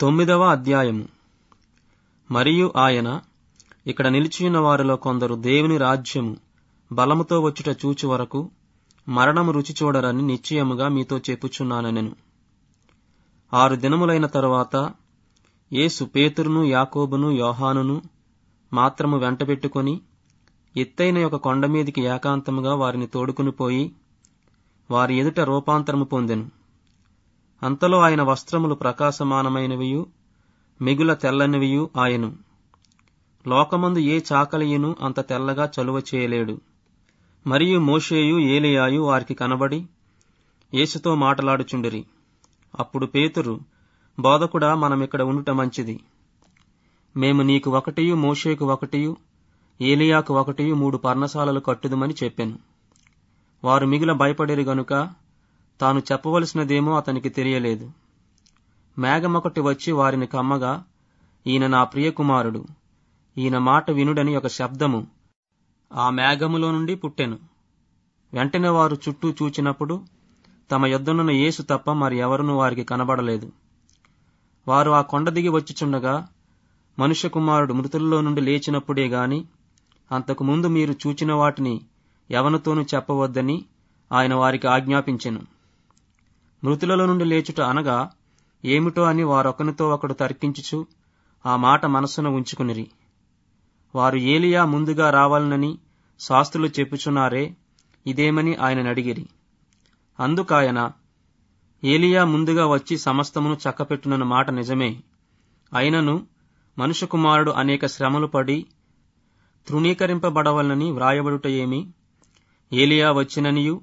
తొమ్మిదవ అధ్యాయము. మరియు ఆయన ఇక్కడ నిలిచియున్న వారిలో కొందరు దేవుని రాజ్యము బలముతో వచ్చుట చూచి వరకు మరణము రుచి చూడరని నిశ్చయముగా మీతో చెప్పుచున్నానెను ఆరు దినములైన తరువాత యేసు పేతురును యాకోబును యోహానును మాత్రము వెంటబెట్టుకుని ఎత్తైన ఒక కొండమీదికి ఏకాంతముగా వారిని తోడుకుని పోయి వారి ఎదుట రూపాంతరము పొందెను. అంతలో ఆయన వస్త్రములు ప్రకాశమానమైనవియు మిగుల తెల్లనివియు ఆయను. లోకమందు ఏ చాకలియును అంత తెల్లగా చలువ చేయలేడు. మరియు మోషేయు ఏలియాయు వారికి కనబడి యేసుతో మాటలాడుచుండిరి. అప్పుడు పేతురు బోధకుడా మనమిక్కడ ఉండుట మంచిది. మేము నీకు ఒకటియు మోషేకు ఒకటియు ఏలియాకు ఒకటియు మూడు పర్ణశాలలు కట్టుదుమని చెప్పాను. వారు మిగిల భయపడిరి గనుక తాను చెప్పవలసినదేమో అతనికి తెలియలేదు. మేఘమొకటి వచ్చి వారిని కమ్మగా ఈయన నా ప్రియకుమారుడు. ఈయన మాట వినుడని ఒక శబ్దము. ఆ మేఘములో నుండి పుట్టెను. వెంటనే వారు చుట్టూ చూచినప్పుడు తమ యొద్దనున్న యేసు తప్ప మరి ఎవరునూ వారికి కనబడలేదు. వారు ఆ కొండ దిగి వచ్చిచుండగా మనుష్య కుమారుడు మృతుల్లో నుండి లేచినప్పుడే గాని అంతకు ముందు మీరు చూచిన వాటిని ఎవనితోనూ చెప్పవద్దని ఆయన వారికి ఆజ్ఞాపించెను. మృతులలో నుండి లేచుట అనగా ఏమిటో అని వారొకనితో ఒకడు తర్కించుచు ఆ మాట మనస్సున ఉంచుకునిరి. వారు ఏలియా ముందుగా రావాలనని శాస్త్రులు చెప్పుచున్నారే ఇదేమని ఆయన అడిగిరి. అందుకాయన ఏలియా ముందుగా వచ్చి సమస్తమును చక్కపెట్టునన్న మాట నిజమే. అయినను మనుషు కుమారుడు అనేక శ్రమలు పడి తృణీకరింపబడవలనని వ్రాయబడుట ఏమి? ఏలియా వచ్చిననియు